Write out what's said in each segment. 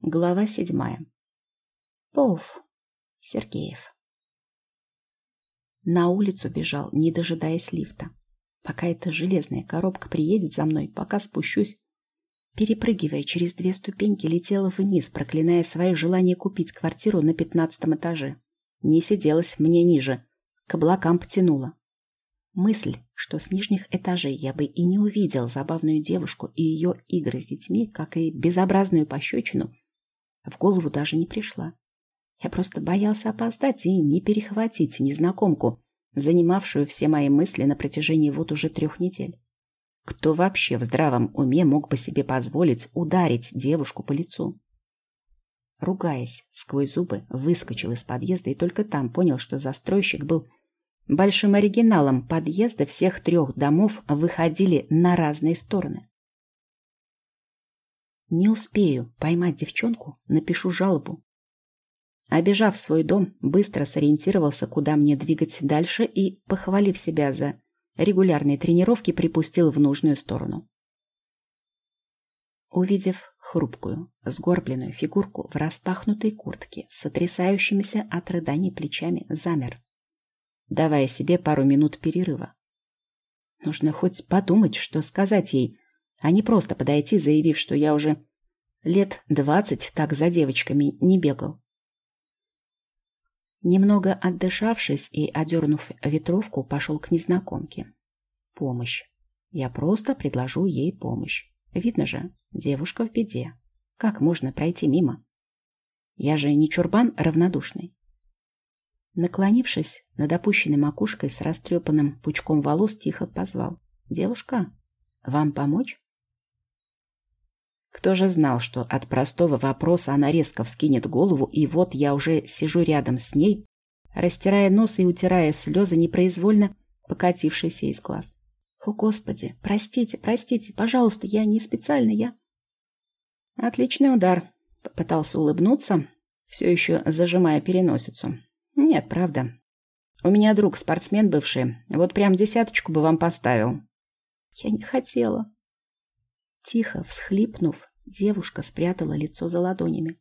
Глава седьмая. Пов. Сергеев. На улицу бежал, не дожидаясь лифта. Пока эта железная коробка приедет за мной, пока спущусь. Перепрыгивая через две ступеньки, летела вниз, проклиная свое желание купить квартиру на пятнадцатом этаже. Не сиделась мне ниже. К облакам потянула. Мысль, что с нижних этажей я бы и не увидел забавную девушку и ее игры с детьми, как и безобразную пощечину, в голову даже не пришла. Я просто боялся опоздать и не перехватить незнакомку, занимавшую все мои мысли на протяжении вот уже трех недель. Кто вообще в здравом уме мог бы себе позволить ударить девушку по лицу? Ругаясь сквозь зубы, выскочил из подъезда и только там понял, что застройщик был большим оригиналом. Подъезды всех трех домов выходили на разные стороны. Не успею поймать девчонку, напишу жалобу. Обежав свой дом, быстро сориентировался, куда мне двигать дальше и, похвалив себя за регулярные тренировки, припустил в нужную сторону. Увидев хрупкую, сгорбленную фигурку в распахнутой куртке, сотрясающимися от рыданий плечами, замер, давая себе пару минут перерыва. Нужно хоть подумать, что сказать ей, а не просто подойти, заявив, что я уже лет двадцать так за девочками не бегал. Немного отдышавшись и одернув ветровку, пошел к незнакомке. Помощь. Я просто предложу ей помощь. Видно же, девушка в беде. Как можно пройти мимо? Я же не чурбан равнодушный. Наклонившись над опущенной макушкой с растрепанным пучком волос, тихо позвал. «Девушка, вам помочь?» Кто же знал, что от простого вопроса она резко вскинет голову, и вот я уже сижу рядом с ней, растирая нос и утирая слезы, непроизвольно покатившиеся из глаз. «О, Господи, простите, простите, пожалуйста, я не специально, я...» Отличный удар. Попытался улыбнуться, все еще зажимая переносицу. Нет, правда. У меня друг спортсмен бывший, вот прям десяточку бы вам поставил. Я не хотела. Тихо всхлипнув, девушка спрятала лицо за ладонями.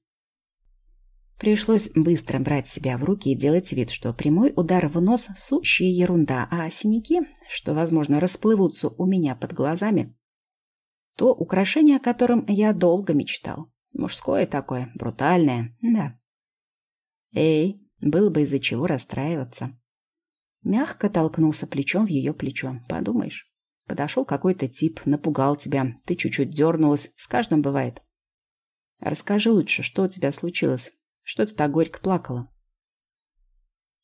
Пришлось быстро брать себя в руки и делать вид, что прямой удар в нос – сущая ерунда, а синяки, что, возможно, расплывутся у меня под глазами, то украшение, о котором я долго мечтал. Мужское такое, брутальное, да. Эй, было бы из-за чего расстраиваться. Мягко толкнулся плечом в ее плечо. Подумаешь. Подошел какой-то тип, напугал тебя, ты чуть-чуть дернулась, с каждым бывает. Расскажи лучше, что у тебя случилось, что ты так горько плакала?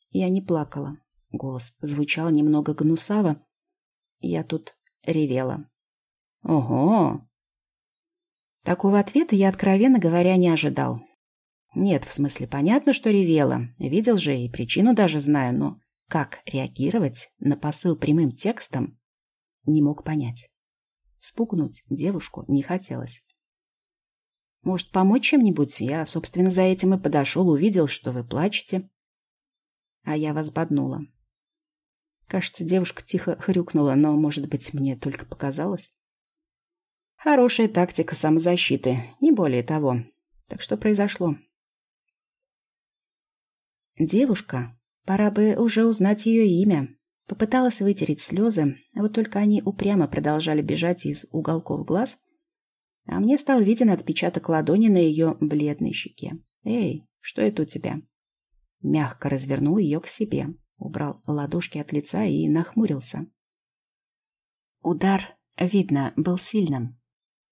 Я не плакала. Голос звучал немного гнусаво. Я тут ревела. Ого! Такого ответа я, откровенно говоря, не ожидал. Нет, в смысле, понятно, что ревела. Видел же и причину даже знаю, но как реагировать на посыл прямым текстом не мог понять. Спугнуть девушку не хотелось. Может, помочь чем-нибудь? Я, собственно, за этим и подошел, увидел, что вы плачете. А я вас боднула. Кажется, девушка тихо хрюкнула, но, может быть, мне только показалось. Хорошая тактика самозащиты, не более того. Так что произошло? Девушка, пора бы уже узнать ее имя. Попыталась вытереть слезы, вот только они упрямо продолжали бежать из уголков глаз, а мне стал виден отпечаток ладони на ее бледной щеке. «Эй, что это у тебя?» Мягко развернул ее к себе, убрал ладошки от лица и нахмурился. Удар, видно, был сильным.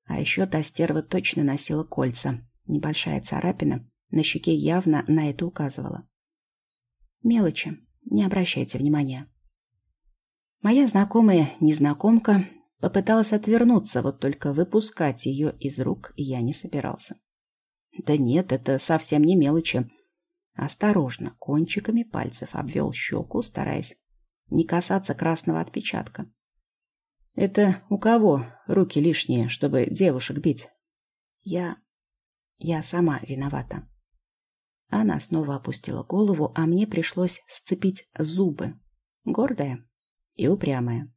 А еще та стерва точно носила кольца. Небольшая царапина на щеке явно на это указывала. Мелочи, не обращайте внимания. Моя знакомая незнакомка попыталась отвернуться, вот только выпускать ее из рук я не собирался. Да нет, это совсем не мелочи. Осторожно, кончиками пальцев обвел щеку, стараясь не касаться красного отпечатка. Это у кого руки лишние, чтобы девушек бить? Я... я сама виновата. Она снова опустила голову, а мне пришлось сцепить зубы. Гордая и упрямая.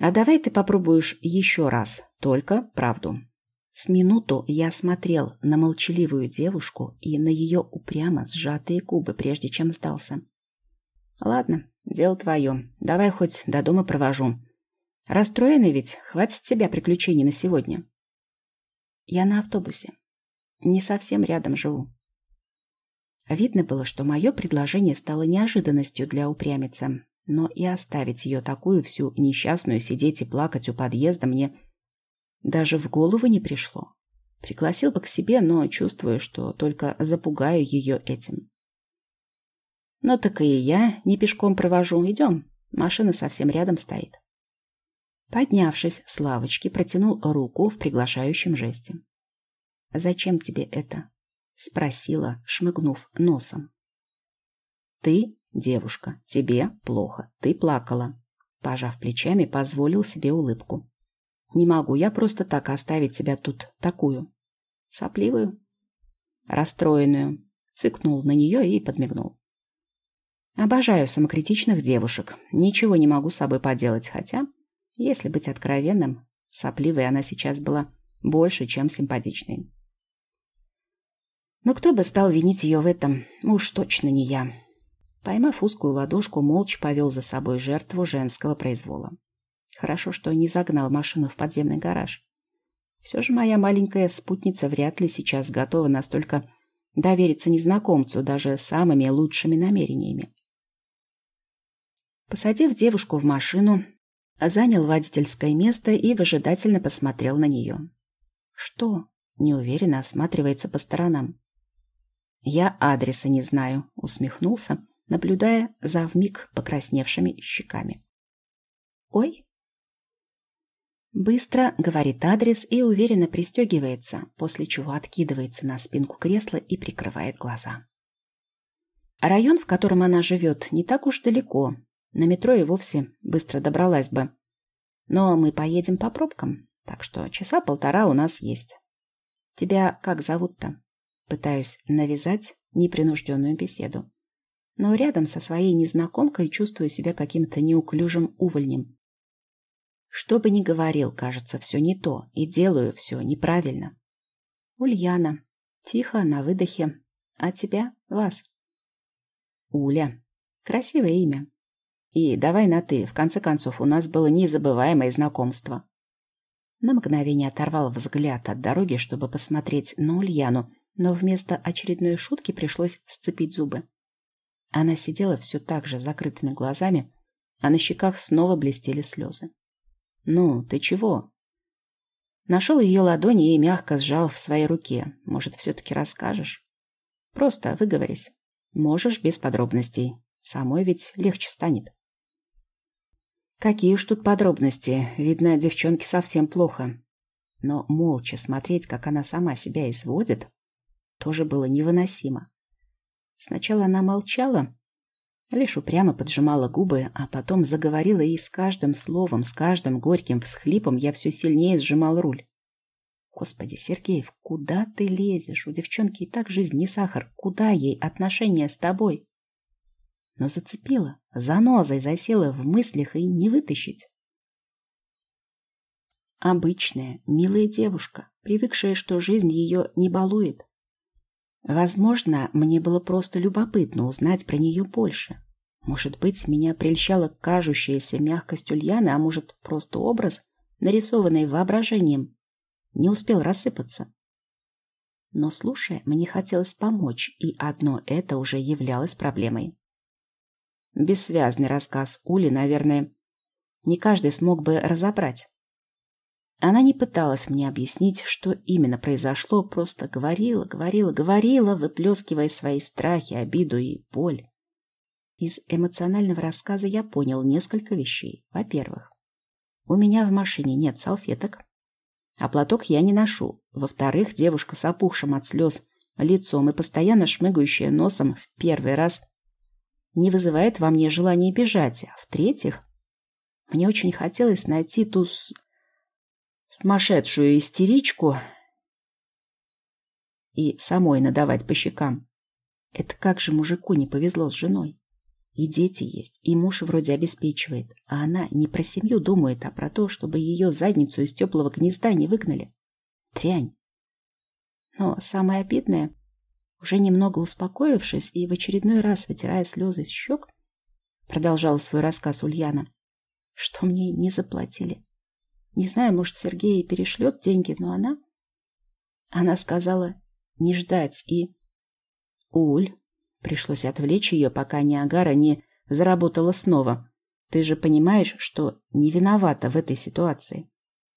«А давай ты попробуешь еще раз, только правду. С минуту я смотрел на молчаливую девушку и на ее упрямо сжатые губы, прежде чем сдался. Ладно, дело твое. Давай хоть до дома провожу. Расстроенный ведь? Хватит тебя приключений на сегодня. Я на автобусе. Не совсем рядом живу. Видно было, что мое предложение стало неожиданностью для упрямицы, но и оставить ее такую всю несчастную сидеть и плакать у подъезда мне даже в голову не пришло. Пригласил бы к себе, но чувствую, что только запугаю ее этим. Ну так и я не пешком провожу. Идем. Машина совсем рядом стоит. Поднявшись с лавочки, протянул руку в приглашающем жесте. «Зачем тебе это?» — спросила, шмыгнув носом. «Ты, девушка, тебе плохо, ты плакала». Пожав плечами, позволил себе улыбку. Не могу я просто так оставить тебя тут такую. Сопливую? Расстроенную. Цыкнул на нее и подмигнул. Обожаю самокритичных девушек. Ничего не могу с собой поделать, хотя, если быть откровенным, сопливой она сейчас была больше, чем симпатичной. Но кто бы стал винить ее в этом? Уж точно не я. Поймав узкую ладошку, молча повел за собой жертву женского произвола. Хорошо, что не загнал машину в подземный гараж. Все же моя маленькая спутница вряд ли сейчас готова настолько довериться незнакомцу даже самыми лучшими намерениями. Посадив девушку в машину, занял водительское место и выжидательно посмотрел на нее. «Что?» — неуверенно осматривается по сторонам. «Я адреса не знаю», — усмехнулся, наблюдая за вмиг покрасневшими щеками. «Ой!» Быстро говорит адрес и уверенно пристегивается, после чего откидывается на спинку кресла и прикрывает глаза. Район, в котором она живет, не так уж далеко. На метро и вовсе быстро добралась бы. Но мы поедем по пробкам, так что часа полтора у нас есть. Тебя как зовут-то? Пытаюсь навязать непринужденную беседу. Но рядом со своей незнакомкой чувствую себя каким-то неуклюжим увольнем. Что бы ни говорил, кажется, все не то, и делаю все неправильно. Ульяна. Тихо, на выдохе. А тебя? Вас. Уля. Красивое имя. И давай на «ты». В конце концов, у нас было незабываемое знакомство. На мгновение оторвал взгляд от дороги, чтобы посмотреть на Ульяну, но вместо очередной шутки пришлось сцепить зубы. Она сидела все так же закрытыми глазами, а на щеках снова блестели слезы. «Ну, ты чего?» Нашел ее ладони и мягко сжал в своей руке. «Может, все-таки расскажешь?» «Просто выговорись. Можешь без подробностей. Самой ведь легче станет». Какие уж тут подробности. Видно, девчонке совсем плохо. Но молча смотреть, как она сама себя изводит, тоже было невыносимо. Сначала она молчала, Лишь упрямо поджимала губы, а потом заговорила и с каждым словом, с каждым горьким всхлипом я все сильнее сжимал руль. Господи, Сергеев, куда ты лезешь? У девчонки и так жизнь не сахар. Куда ей отношения с тобой? Но зацепила, занозой засела в мыслях и не вытащить. Обычная, милая девушка, привыкшая, что жизнь ее не балует. Возможно, мне было просто любопытно узнать про нее больше. Может быть, меня прельщала кажущаяся мягкость Ульяны, а может, просто образ, нарисованный воображением, не успел рассыпаться. Но, слушая, мне хотелось помочь, и одно это уже являлось проблемой. Бессвязный рассказ Ули, наверное, не каждый смог бы разобрать. Она не пыталась мне объяснить, что именно произошло, просто говорила, говорила, говорила, выплескивая свои страхи, обиду и боль. Из эмоционального рассказа я понял несколько вещей. Во-первых, у меня в машине нет салфеток, а платок я не ношу. Во-вторых, девушка с опухшим от слез лицом и постоянно шмыгающая носом в первый раз не вызывает во мне желания бежать. А в-третьих, мне очень хотелось найти ту сумасшедшую истеричку и самой надавать по щекам. Это как же мужику не повезло с женой? И дети есть, и муж вроде обеспечивает, а она не про семью думает, а про то, чтобы ее задницу из теплого гнезда не выгнали. Трянь. Но самое обидное, уже немного успокоившись и в очередной раз вытирая слезы с щек, продолжала свой рассказ Ульяна, что мне не заплатили. Не знаю, может, Сергей перешлет деньги, но она... Она сказала не ждать и... Уль, пришлось отвлечь ее, пока Ниагара не заработала снова. Ты же понимаешь, что не виновата в этой ситуации.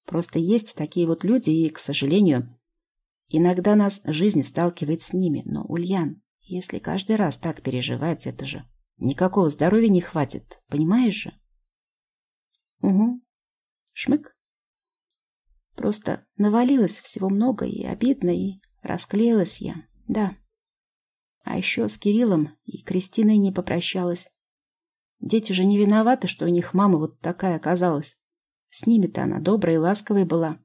Просто есть такие вот люди, и, к сожалению, иногда нас жизнь сталкивает с ними. Но, Ульян, если каждый раз так переживать, это же никакого здоровья не хватит, понимаешь же? Угу. Шмык. Просто навалилось всего много и обидно, и расклеилась я, да. А еще с Кириллом и Кристиной не попрощалась. Дети же не виноваты, что у них мама вот такая оказалась. С ними-то она добрая и ласковая была.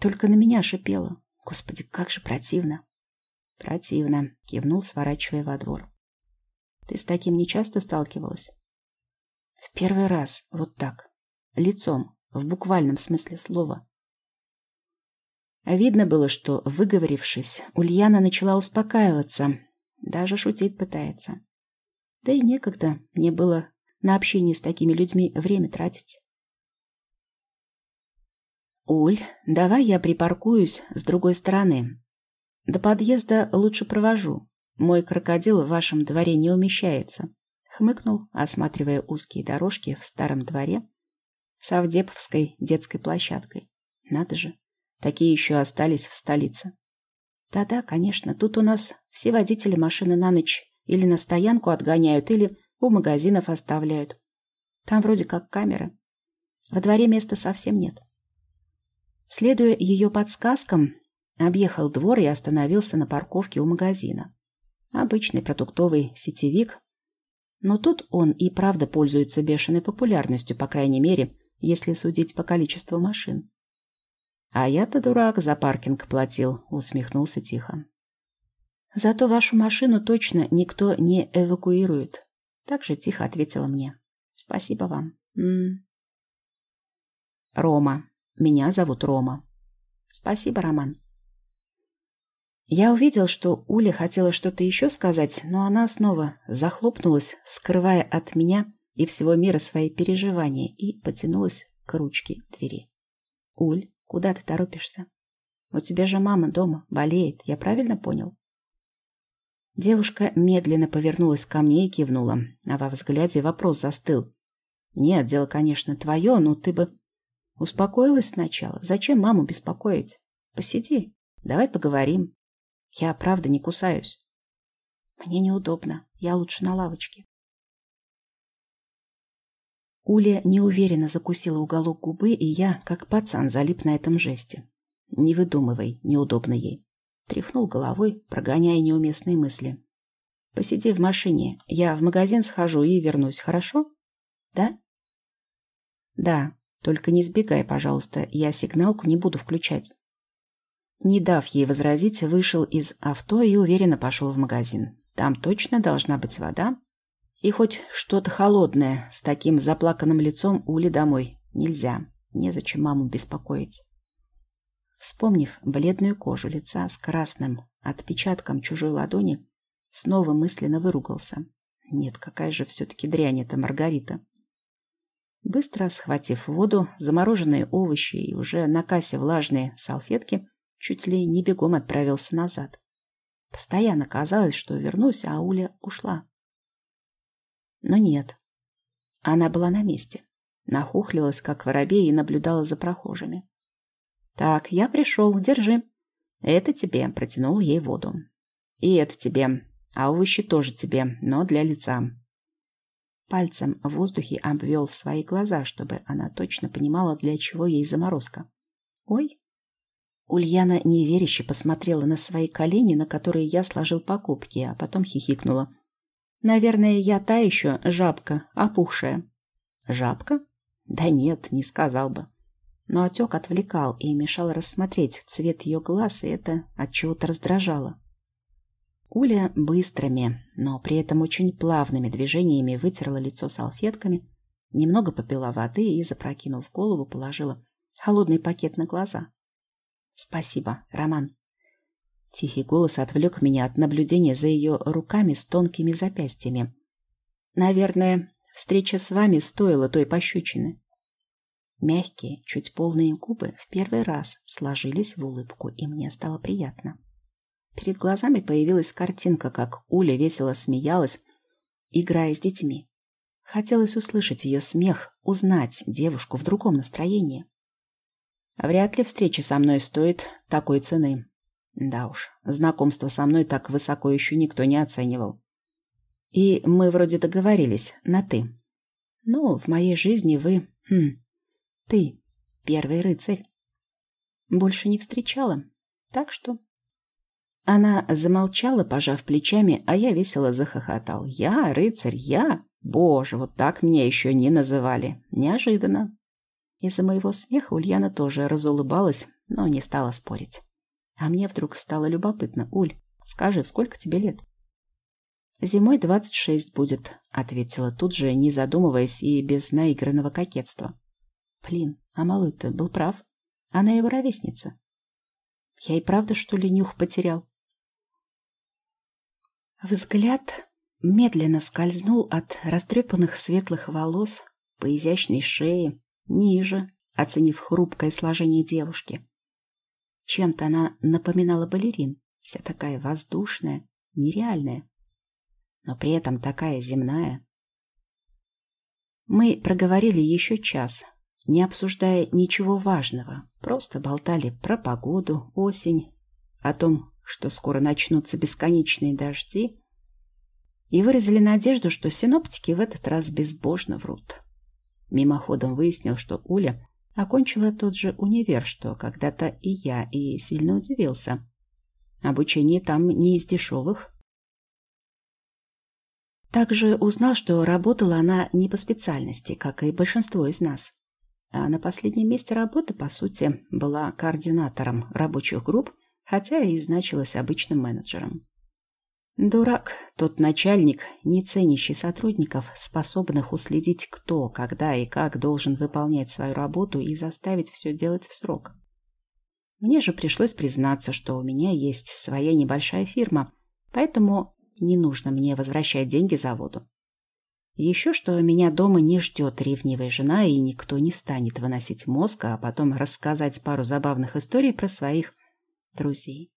Только на меня шипела. Господи, как же противно. Противно, кивнул, сворачивая во двор. Ты с таким не часто сталкивалась? В первый раз, вот так, лицом, в буквальном смысле слова. А видно было, что, выговорившись, Ульяна начала успокаиваться, даже шутить пытается. Да и некогда мне было на общение с такими людьми время тратить. «Уль, давай я припаркуюсь с другой стороны. До подъезда лучше провожу. Мой крокодил в вашем дворе не умещается», — хмыкнул, осматривая узкие дорожки в старом дворе с Авдеповской детской площадкой. «Надо же, Такие еще остались в столице. Да-да, конечно, тут у нас все водители машины на ночь или на стоянку отгоняют, или у магазинов оставляют. Там вроде как камеры. Во дворе места совсем нет. Следуя ее подсказкам, объехал двор и остановился на парковке у магазина. Обычный продуктовый сетевик. Но тут он и правда пользуется бешеной популярностью, по крайней мере, если судить по количеству машин. А я-то, дурак, за паркинг платил, усмехнулся тихо. Зато вашу машину точно никто не эвакуирует. Так же тихо ответила мне. Спасибо вам. Рома. Меня зовут Рома. Спасибо, Роман. Я увидел, что Уля хотела что-то еще сказать, но она снова захлопнулась, скрывая от меня и всего мира свои переживания, и потянулась к ручке двери. «Уль, Куда ты торопишься? У тебя же мама дома, болеет, я правильно понял? Девушка медленно повернулась ко мне и кивнула, а во взгляде вопрос застыл. Нет, дело, конечно, твое, но ты бы успокоилась сначала. Зачем маму беспокоить? Посиди, давай поговорим. Я правда не кусаюсь. Мне неудобно, я лучше на лавочке. Уля неуверенно закусила уголок губы, и я, как пацан, залип на этом жесте. «Не выдумывай, неудобно ей». Тряхнул головой, прогоняя неуместные мысли. «Посиди в машине, я в магазин схожу и вернусь, хорошо?» «Да?» «Да, только не сбегай, пожалуйста, я сигналку не буду включать». Не дав ей возразить, вышел из авто и уверенно пошел в магазин. Там точно должна быть вода, и хоть что-то холодное с таким заплаканным лицом Ули домой нельзя. Незачем маму беспокоить. Вспомнив бледную кожу лица с красным отпечатком чужой ладони, снова мысленно выругался. Нет, какая же все-таки дрянь эта Маргарита. Быстро схватив воду, замороженные овощи и уже на кассе влажные салфетки, чуть ли не бегом отправился назад. Постоянно казалось, что вернусь, а Уля ушла. Но нет. Она была на месте. Нахухлилась, как воробей, и наблюдала за прохожими. «Так, я пришел, держи. Это тебе», — протянул ей воду. «И это тебе. А овощи тоже тебе, но для лица». Пальцем в воздухе обвел свои глаза, чтобы она точно понимала, для чего ей заморозка. «Ой!» Ульяна неверяще посмотрела на свои колени, на которые я сложил покупки, а потом хихикнула. Наверное, я та еще жабка, опухшая. Жабка? Да нет, не сказал бы. Но отек отвлекал и мешал рассмотреть цвет ее глаз, и это от чего-то раздражало. Уля быстрыми, но при этом очень плавными движениями вытерла лицо салфетками, немного попила воды и, запрокинув голову, положила холодный пакет на глаза. Спасибо, Роман. Тихий голос отвлек меня от наблюдения за ее руками с тонкими запястьями. Наверное, встреча с вами стоила той пощечины. Мягкие, чуть полные губы в первый раз сложились в улыбку, и мне стало приятно. Перед глазами появилась картинка, как Уля весело смеялась, играя с детьми. Хотелось услышать ее смех, узнать девушку в другом настроении. Вряд ли встреча со мной стоит такой цены. Да уж, знакомство со мной так высоко еще никто не оценивал. И мы вроде договорились на «ты». Ну, в моей жизни вы... Хм, ты первый рыцарь. Больше не встречала, так что... Она замолчала, пожав плечами, а я весело захохотал. Я, рыцарь, я? Боже, вот так меня еще не называли. Неожиданно. Из-за моего смеха Ульяна тоже разулыбалась, но не стала спорить. А мне вдруг стало любопытно. «Уль, скажи, сколько тебе лет?» «Зимой двадцать шесть будет», — ответила тут же, не задумываясь и без наигранного кокетства. «Блин, а малой-то был прав. Она его ровесница. Я и правда, что ли, нюх потерял?» Взгляд медленно скользнул от растрепанных светлых волос по изящной шее, ниже, оценив хрупкое сложение девушки. Чем-то она напоминала балерин, вся такая воздушная, нереальная, но при этом такая земная. Мы проговорили еще час, не обсуждая ничего важного, просто болтали про погоду, осень, о том, что скоро начнутся бесконечные дожди, и выразили надежду, что синоптики в этот раз безбожно врут. Мимоходом выяснил, что Уля Окончила тот же универ, что когда-то и я, и сильно удивился. Обучение там не из дешевых. Также узнал, что работала она не по специальности, как и большинство из нас. А на последнем месте работы, по сути, была координатором рабочих групп, хотя и значилась обычным менеджером. Дурак, тот начальник, не ценящий сотрудников, способных уследить, кто, когда и как должен выполнять свою работу и заставить все делать в срок. Мне же пришлось признаться, что у меня есть своя небольшая фирма, поэтому не нужно мне возвращать деньги заводу. Еще что меня дома не ждет ревнивая жена, и никто не станет выносить мозг, а потом рассказать пару забавных историй про своих друзей.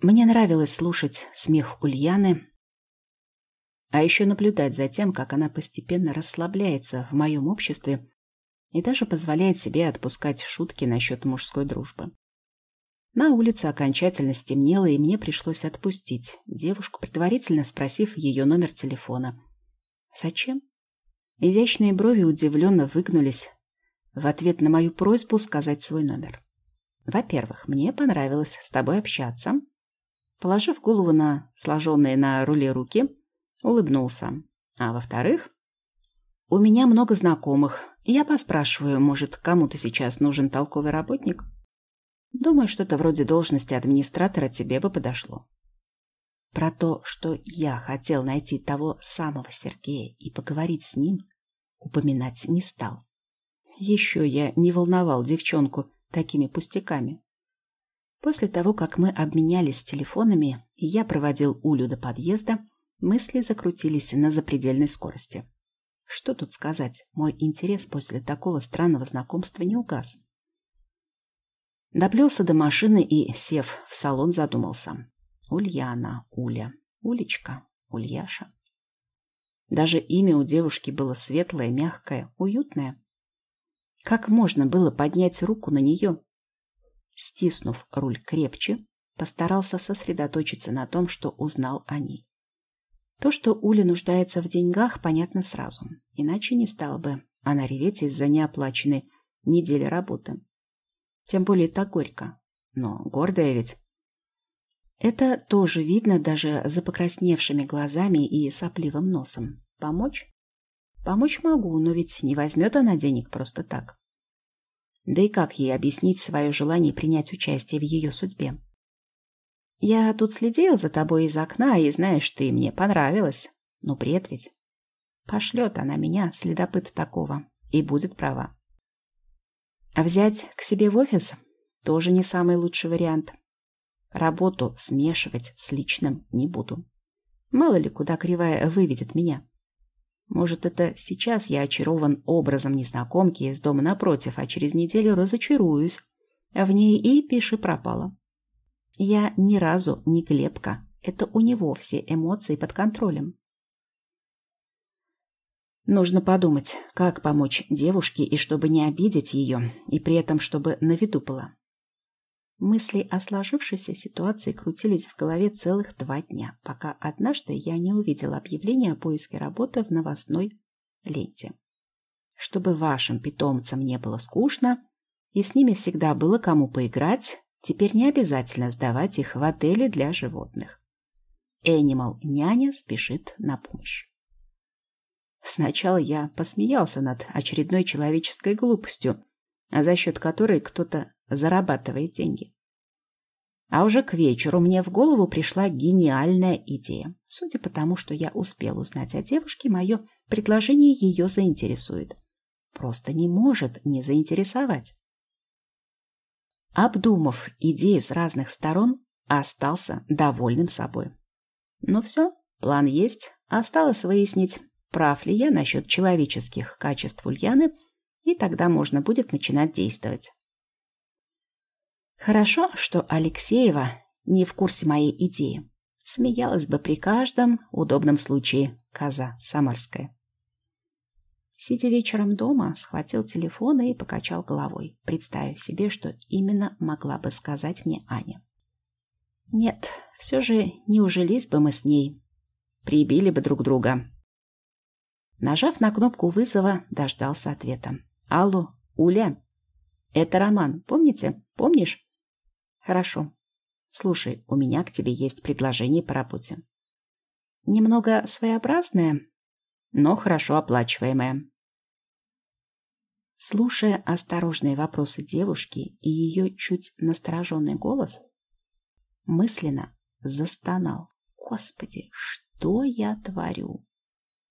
Мне нравилось слушать смех Ульяны, а еще наблюдать за тем, как она постепенно расслабляется в моем обществе и даже позволяет себе отпускать шутки насчет мужской дружбы. На улице окончательно стемнело, и мне пришлось отпустить девушку, предварительно спросив ее номер телефона. «Зачем?» Изящные брови удивленно выгнулись в ответ на мою просьбу сказать свой номер. «Во-первых, мне понравилось с тобой общаться, Положив голову на сложенные на руле руки, улыбнулся. А во-вторых, у меня много знакомых. Я поспрашиваю, может, кому-то сейчас нужен толковый работник? Думаю, что-то вроде должности администратора тебе бы подошло. Про то, что я хотел найти того самого Сергея и поговорить с ним, упоминать не стал. Еще я не волновал девчонку такими пустяками. После того, как мы обменялись телефонами, и я проводил Улю до подъезда, мысли закрутились на запредельной скорости. Что тут сказать, мой интерес после такого странного знакомства не угас. Доплелся до машины и, сев в салон, задумался. Ульяна, Уля, Улечка, Ульяша. Даже имя у девушки было светлое, мягкое, уютное. Как можно было поднять руку на нее Стиснув руль крепче, постарался сосредоточиться на том, что узнал о ней. То, что Уля нуждается в деньгах, понятно сразу. Иначе не стала бы она реветь из-за неоплаченной недели работы. Тем более так горько. Но гордая ведь. Это тоже видно даже за покрасневшими глазами и сопливым носом. Помочь? Помочь могу, но ведь не возьмет она денег просто так. Да и как ей объяснить свое желание принять участие в ее судьбе? Я тут следил за тобой из окна, и знаешь, ты мне понравилась. Ну, бред ведь. Пошлет она меня, следопыт такого, и будет права. А взять к себе в офис? тоже не самый лучший вариант. Работу смешивать с личным не буду. Мало ли, куда кривая выведет меня. Может, это сейчас я очарован образом незнакомки из дома напротив, а через неделю разочаруюсь. А в ней и пиши пропало. Я ни разу не Глебка. Это у него все эмоции под контролем. Нужно подумать, как помочь девушке, и чтобы не обидеть ее, и при этом, чтобы на виду была. Мысли о сложившейся ситуации крутились в голове целых два дня, пока однажды я не увидела объявление о поиске работы в новостной ленте. Чтобы вашим питомцам не было скучно, и с ними всегда было кому поиграть, теперь не обязательно сдавать их в отеле для животных. Animal няня спешит на помощь. Сначала я посмеялся над очередной человеческой глупостью, за счет которой кто-то зарабатывает деньги. А уже к вечеру мне в голову пришла гениальная идея. Судя по тому, что я успел узнать о девушке, мое предложение ее заинтересует. Просто не может не заинтересовать. Обдумав идею с разных сторон, остался довольным собой. Ну все, план есть. Осталось выяснить, прав ли я насчет человеческих качеств Ульяны, и тогда можно будет начинать действовать. Хорошо, что Алексеева не в курсе моей идеи. Смеялась бы при каждом удобном случае коза самарская. Сидя вечером дома, схватил телефон и покачал головой, представив себе, что именно могла бы сказать мне Аня. Нет, все же не ужились бы мы с ней. Прибили бы друг друга. Нажав на кнопку вызова, дождался ответа. «Алло, Уля?» «Это Роман, помните? Помнишь?» «Хорошо. Слушай, у меня к тебе есть предложение по работе». «Немного своеобразное, но хорошо оплачиваемое». Слушая осторожные вопросы девушки и ее чуть настороженный голос, мысленно застонал. «Господи, что я творю?»